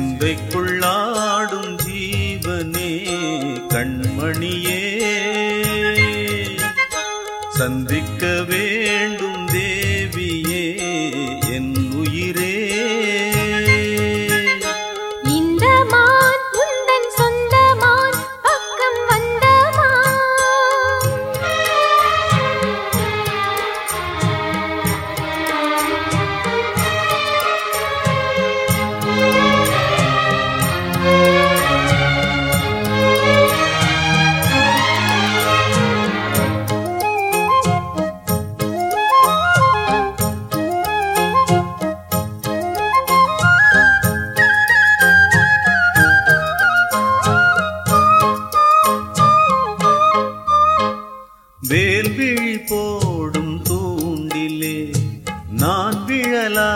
சிந்தைக்குள்ளாடும் ஜீவனே கண்மணியே. சந்திக்க வேண்டும் தேவியே வேல்விழி போடும் தூண்டிலே நான் விழலா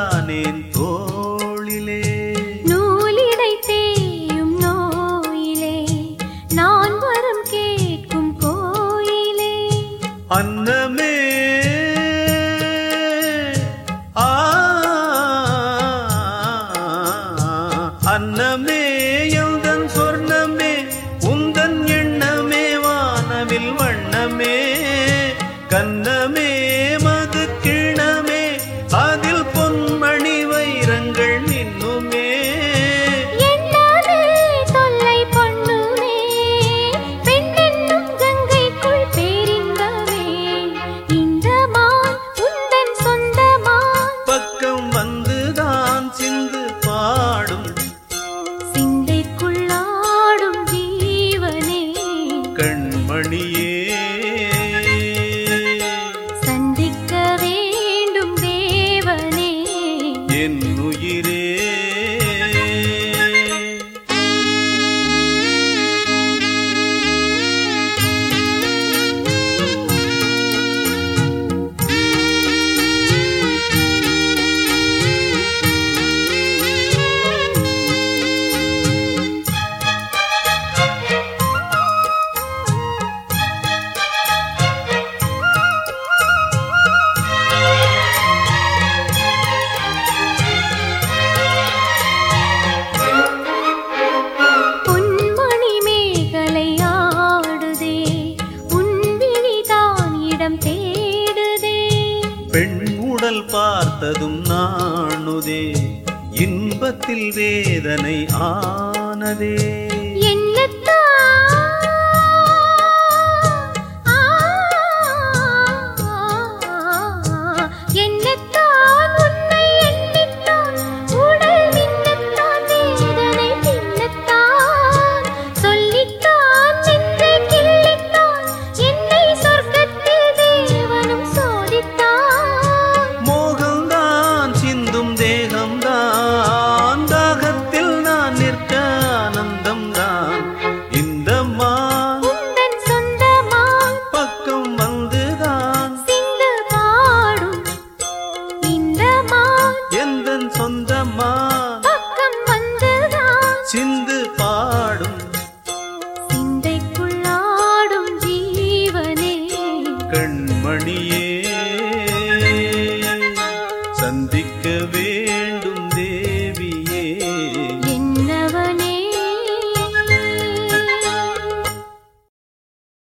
mountain. Blue. பெண் உடல் பார்த்ததும் நாணுதே இன்பத்தில் வேதனை ஆனதே. மணியே